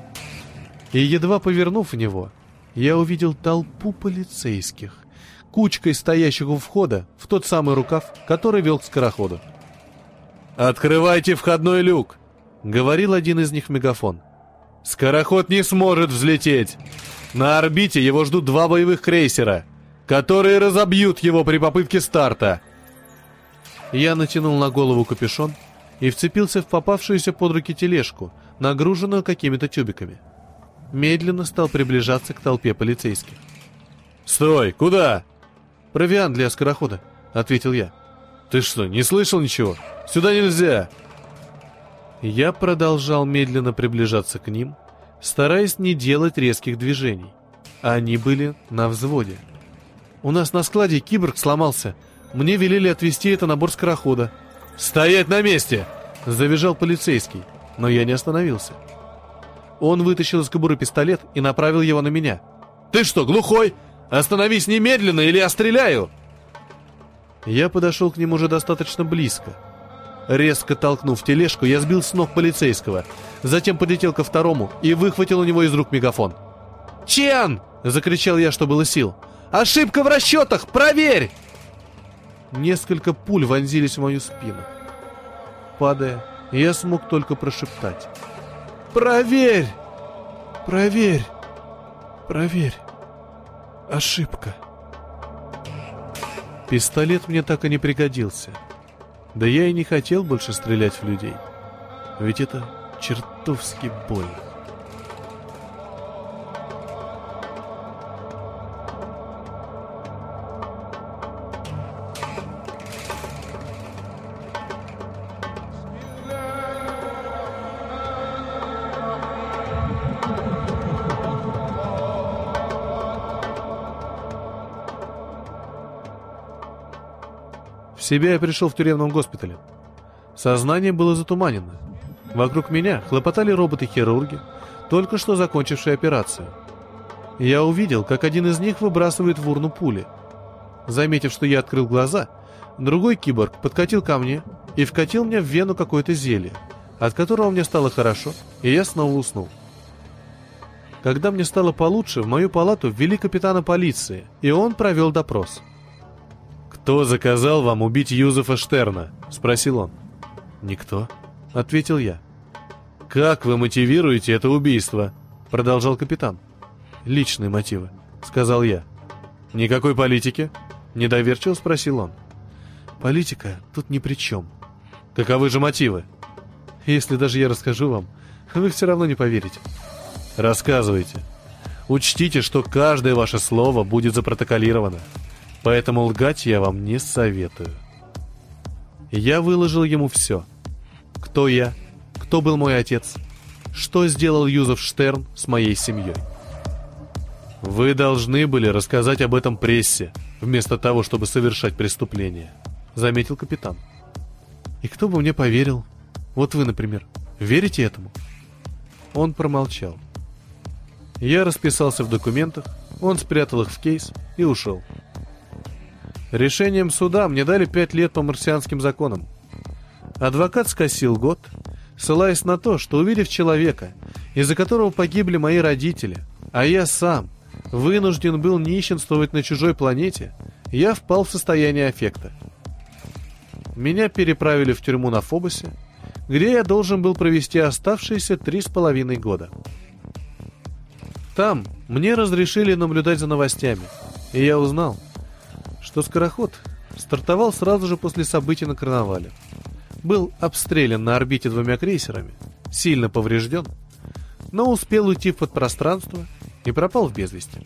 Speaker 1: И едва повернув в него, я увидел толпу полицейских, кучкой стоящих у входа в тот самый рукав, который вел к скороходу. «Открывайте входной люк!» — говорил один из них в мегафон. «Скороход не сможет взлететь! На орбите его ждут два боевых крейсера, которые разобьют его при попытке старта!» Я натянул на голову капюшон и вцепился в попавшуюся под руки тележку, нагруженную какими-то тюбиками. Медленно стал приближаться к толпе полицейских. «Стой! Куда?» «Провиант для скорохода», — ответил я. «Ты что, не слышал ничего? Сюда нельзя!» Я продолжал медленно приближаться к ним, стараясь не делать резких движений. Они были на взводе. «У нас на складе киборг сломался. Мне велели отвезти это на борт скорохода». «Стоять на месте!» — завизжал полицейский, но я не остановился. Он вытащил из кобуры пистолет и направил его на меня. «Ты что, глухой? Остановись немедленно, или я стреляю!» Я подошел к нему уже достаточно близко. Резко толкнув тележку, я сбил с ног полицейского, затем подлетел ко второму и выхватил у него из рук мегафон. «Чен!» — закричал я, что было сил. «Ошибка в расчетах! Проверь!» Несколько пуль вонзились в мою спину. Падая, я смог только прошептать. «Проверь! Проверь! Проверь!» Ошибка. Пистолет мне так и не пригодился. Да я и не хотел больше стрелять в людей. Ведь это чертовски больно. Себя я пришел в тюремном госпитале. Сознание было затуманено. Вокруг меня хлопотали роботы-хирурги, только что закончившие операцию. Я увидел, как один из них выбрасывает в урну пули. Заметив, что я открыл глаза, другой киборг подкатил ко мне и вкатил мне в вену какое-то зелье, от которого мне стало хорошо, и я снова уснул. Когда мне стало получше, в мою палату ввели капитана полиции, и он провел допрос. «Кто заказал вам убить Юзефа Штерна?» — спросил он. «Никто», — ответил я. «Как вы мотивируете это убийство?» — продолжал капитан. «Личные мотивы», — сказал я. «Никакой политики?» — недоверчиво спросил он. «Политика тут ни при чем». «Каковы же мотивы?» «Если даже я расскажу вам, вы все равно не поверите». Рассказывайте. Учтите, что каждое ваше слово будет запротоколировано. Поэтому лгать я вам не советую. Я выложил ему все. Кто я, кто был мой отец, что сделал Юзеф Штерн с моей семьей. Вы должны были рассказать об этом прессе, вместо того, чтобы совершать преступление, заметил капитан. И кто бы мне поверил? Вот вы, например, верите этому? Он промолчал. Я расписался в документах, он спрятал их в кейс и ушел. Решением суда мне дали пять лет по марсианским законам. Адвокат скосил год, ссылаясь на то, что увидев человека, из-за которого погибли мои родители, а я сам вынужден был нищенствовать на чужой планете, я впал в состояние аффекта. меня переправили в тюрьму на Фобосе, где я должен был провести оставшиеся три с половиной года. Там мне разрешили наблюдать за новостями, и я узнал, что скороход стартовал сразу же после событий на карнавале. Был обстрелян на орбите двумя крейсерами, сильно поврежден, но успел уйти в подпространство и пропал в безвести.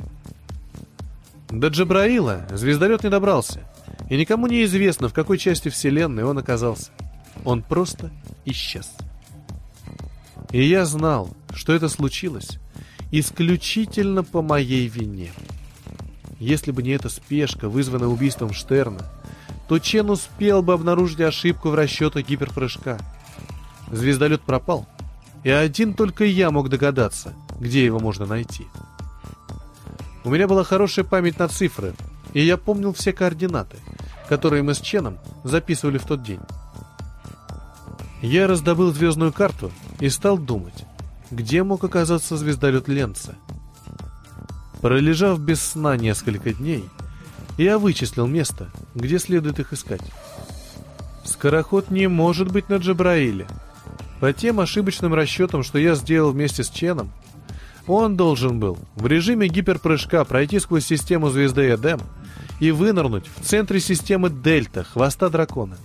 Speaker 1: До Джабраила звездолет не добрался, и никому не известно, в какой части Вселенной он оказался. Он просто исчез. И я знал, что это случилось исключительно по моей вине. Если бы не эта спешка, вызванная убийством Штерна, то Чен успел бы обнаружить ошибку в расчетах гиперпрыжка. Звездолет пропал, и один только я мог догадаться, где его можно найти. У меня была хорошая память на цифры, и я помнил все координаты, которые мы с Ченом записывали в тот день. Я раздобыл звездную карту и стал думать, где мог оказаться звездолет Ленца. Пролежав без сна несколько дней, я вычислил место, где следует их искать. Скороход не может быть на Джабраиле. По тем ошибочным расчетам, что я сделал вместе с Ченом, он должен был в режиме гиперпрыжка пройти сквозь систему звезды Эдем и вынырнуть в центре системы Дельта, хвоста дракона.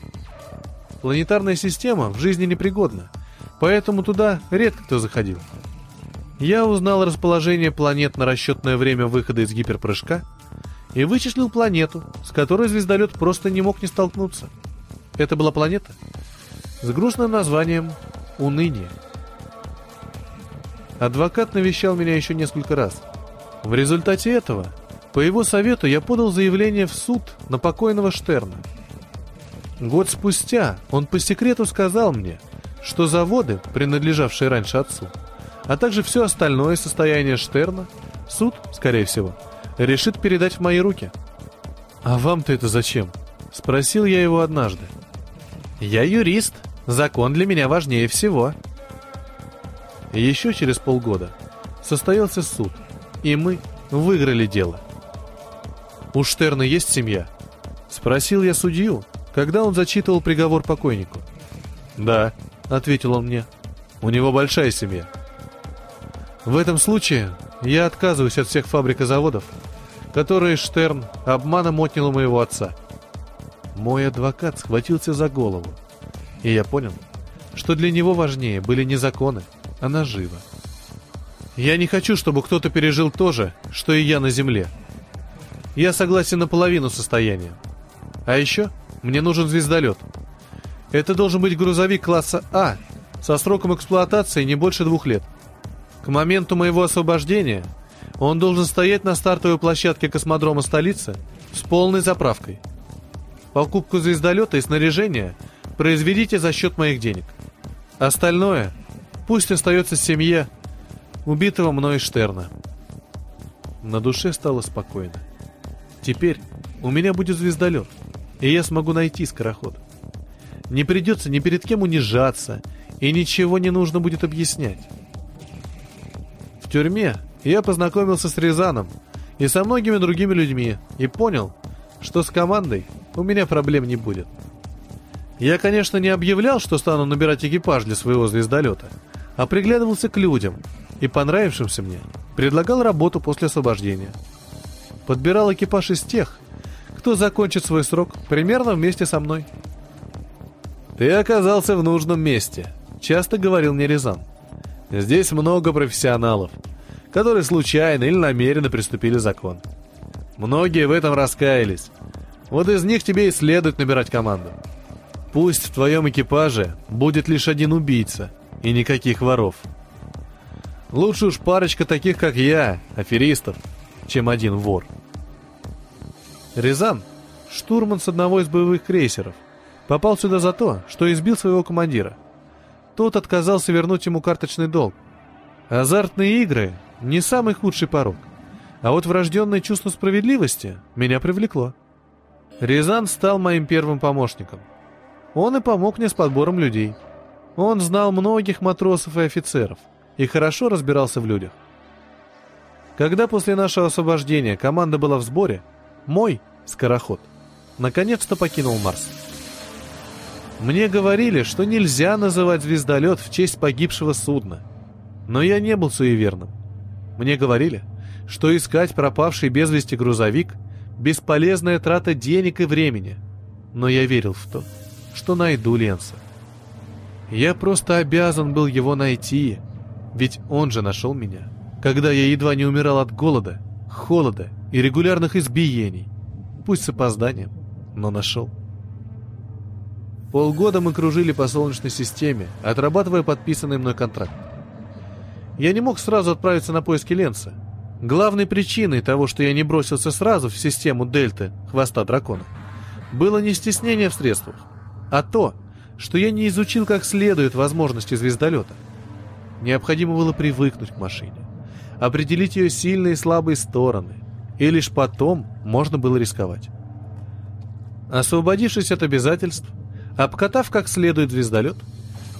Speaker 1: Планетарная система в жизни непригодна, поэтому туда редко кто заходил. Я узнал расположение планет на расчетное время выхода из гиперпрыжка и вычислил планету, с которой звездолет просто не мог не столкнуться. Это была планета с грустным названием «Уныние». Адвокат навещал меня еще несколько раз. В результате этого, по его совету, я подал заявление в суд на покойного Штерна. Год спустя он по секрету сказал мне, что заводы, принадлежавшие раньше отцу, а также все остальное состояние Штерна, суд, скорее всего, решит передать в мои руки. «А вам-то это зачем?» — спросил я его однажды. «Я юрист. Закон для меня важнее всего», еще через полгода состоялся суд, и мы выиграли дело. «У Штерна есть семья?» — спросил я судью, когда он зачитывал приговор покойнику. «Да», — ответил он мне, — «у него большая семья». В этом случае я отказываюсь от всех фабрик и заводов, которые Штерн обманом отнял у моего отца. Мой адвокат схватился за голову, и я понял, что для него важнее были не законы, она жива. Я не хочу, чтобы кто-то пережил то же, что и я на Земле. Я согласен на половину состояния. А еще мне нужен звездолет. Это должен быть грузовик класса А со сроком эксплуатации не больше двух лет. К моменту моего освобождения он должен стоять на стартовой площадке космодрома столицы с полной заправкой. Покупку звездолета и снаряжения произведите за счет моих денег. Остальное Пусть остается семье убитого мной Штерна. На душе стало спокойно. Теперь у меня будет звездолет, и я смогу найти скороход. Не придется ни перед кем унижаться, и ничего не нужно будет объяснять. Тюрьме я познакомился с Рязаном и со многими другими людьми, и понял, что с командой у меня проблем не будет. Я, конечно, не объявлял, что стану набирать экипаж для своего звездолета — а приглядывался к людям и понравившимся мне предлагал работу после освобождения. Подбирал экипаж из тех, кто закончит свой срок примерно вместе со мной. «Ты оказался в нужном месте», — часто говорил мне Рязан. «Здесь много профессионалов, которые случайно или намеренно приступили закон. Многие в этом раскаялись. Вот из них тебе и следует набирать команду. Пусть в твоем экипаже будет лишь один убийца, и никаких воров. Лучше уж парочка таких, как я, аферистов, чем один вор. Рязан, штурман с одного из боевых крейсеров, попал сюда за то, что избил своего командира. Тот отказался вернуть ему карточный долг. Азартные игры — не самый худший порог. А вот врожденное чувство справедливости меня привлекло. Рязан стал моим первым помощником. Он и помог мне с подбором людей — он знал многих матросов и офицеров и хорошо разбирался в людях. Когда после нашего освобождения команда была в сборе, мой, скороход, наконец-то покинул Марс. Мне говорили, что нельзя называть звездолет в честь погибшего судна. Но я не был суеверным. Мне говорили, что искать пропавший без вести грузовик – бесполезная трата денег и времени. Но я верил в то, что найду Ленса. Я просто обязан был его найти, ведь он же нашел меня, когда я едва не умирал от голода, холода и регулярных избиений. Пусть с опозданием, но нашел. Полгода мы кружили по Солнечной системе, отрабатывая подписанный мной контракт. Я не мог сразу отправиться на поиски Ленса. Главной причиной того, что я не бросился сразу в систему Дельты, хвоста дракона, было не стеснение в средствах, а то, что я не изучил как следует возможности звездолета. Необходимо было привыкнуть к машине, определить ее сильные и слабые стороны, и лишь потом можно было рисковать. Освободившись от обязательств, обкатав как следует звездолет,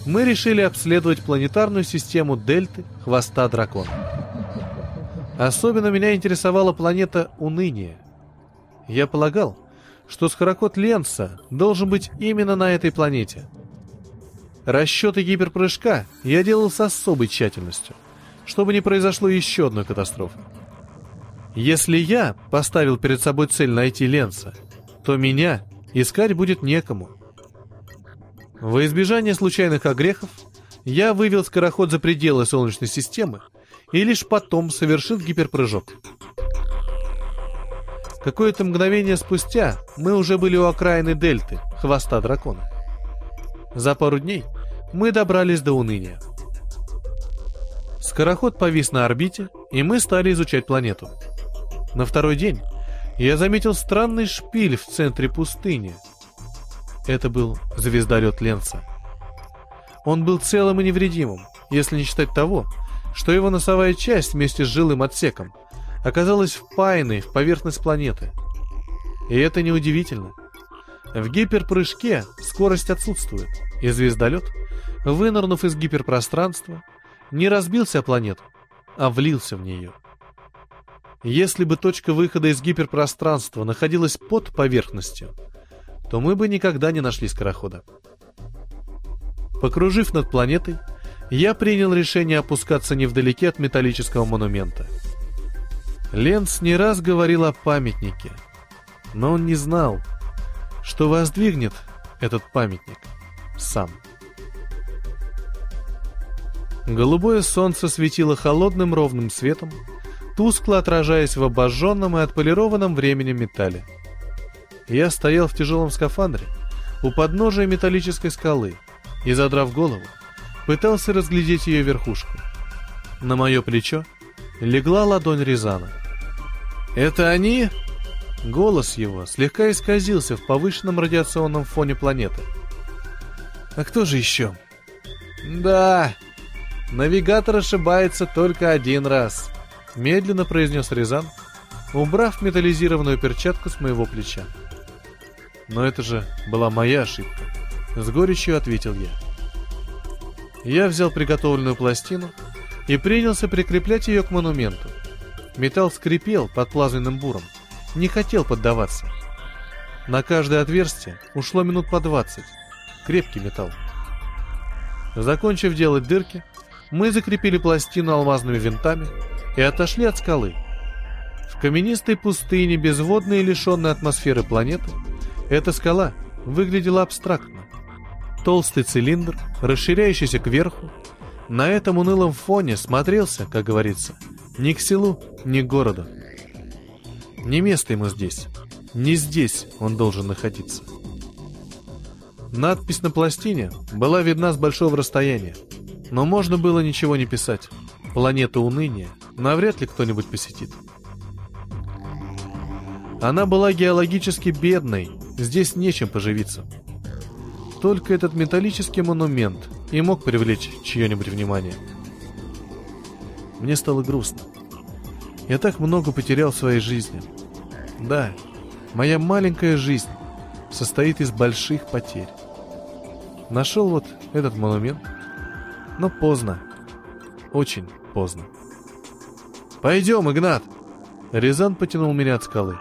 Speaker 1: мы решили обследовать планетарную систему Дельты Хвоста Дракона. Особенно меня интересовала планета Уныния. Я полагал, что скороход Ленца должен быть именно на этой планете. Расчеты гиперпрыжка я делал с особой тщательностью, чтобы не произошло еще одной катастрофы. Если я поставил перед собой цель найти Ленца, то меня искать будет некому. Во избежание случайных огрехов я вывел скороход за пределы Солнечной системы и лишь потом совершил гиперпрыжок. Какое-то мгновение спустя мы уже были у окраины дельты, хвоста дракона. За пару дней мы добрались до уныния. Скороход повис на орбите, и мы стали изучать планету. На второй день я заметил странный шпиль в центре пустыни. Это был звездолет Ленца. Он был целым и невредимым, если не считать того, что его носовая часть вместе с жилым отсеком оказалась впаянной в поверхность планеты. И это неудивительно. В гиперпрыжке скорость отсутствует, и звездолет, вынырнув из гиперпространства, не разбился о планету, а влился в нее. Если бы точка выхода из гиперпространства находилась под поверхностью, то мы бы никогда не нашли скорохода. Покружив над планетой, я принял решение опускаться невдалеке от металлического монумента – Ленц не раз говорил о памятнике, но он не знал, что воздвигнет этот памятник сам. Голубое солнце светило холодным ровным светом, тускло отражаясь в обожженном и отполированном временем металле. Я стоял в тяжелом скафандре у подножия металлической скалы и, задрав голову, пытался разглядеть ее верхушку. На мое плечо легла ладонь Рязана. «Это они?» Голос его слегка исказился в повышенном радиационном фоне планеты. «А кто же еще?» «Да, навигатор ошибается только один раз», — медленно произнес Рязан, убрав металлизированную перчатку с моего плеча. «Но это же была моя ошибка», — с горечью ответил я. Я взял приготовленную пластину и принялся прикреплять ее к монументу. Металл скрипел под плазменным буром, не хотел поддаваться. На каждое отверстие ушло минут по двадцать. Крепкий металл. Закончив делать дырки, мы закрепили пластину алмазными винтами и отошли от скалы. В каменистой пустыне, безводной и лишенной атмосферы планеты, эта скала выглядела абстрактно. Толстый цилиндр, расширяющийся кверху, на этом унылом фоне смотрелся, как говорится, ни к селу, ни к городу. Не место ему здесь. Не здесь он должен находиться. Надпись на пластине была видна с большого расстояния, но можно было ничего не писать. Планета уныния навряд ли кто-нибудь посетит. Она была геологически бедной, здесь нечем поживиться. Только этот металлический монумент и мог привлечь чье-нибудь внимание. Мне стало грустно. Я так много потерял в своей жизни. Да, моя маленькая жизнь состоит из больших потерь. Нашел вот этот монумент, но поздно. Очень поздно. «Пойдем, Игнат!» Рязан потянул меня от скалы.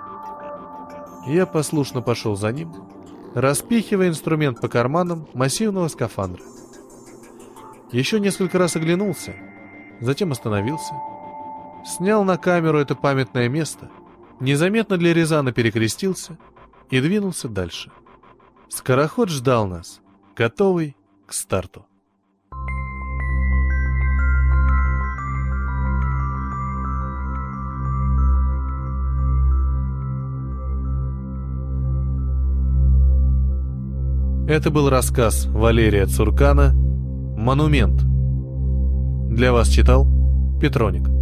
Speaker 1: Я послушно пошел за ним, распихивая инструмент по карманам массивного скафандра. Еще несколько раз оглянулся, затем остановился, снял на камеру это памятное место, незаметно для Рязана перекрестился и двинулся дальше. Скороход ждал нас, готовый к старту. Это был рассказ Валерия Цуркана «Монумент». Для вас читал Петроник.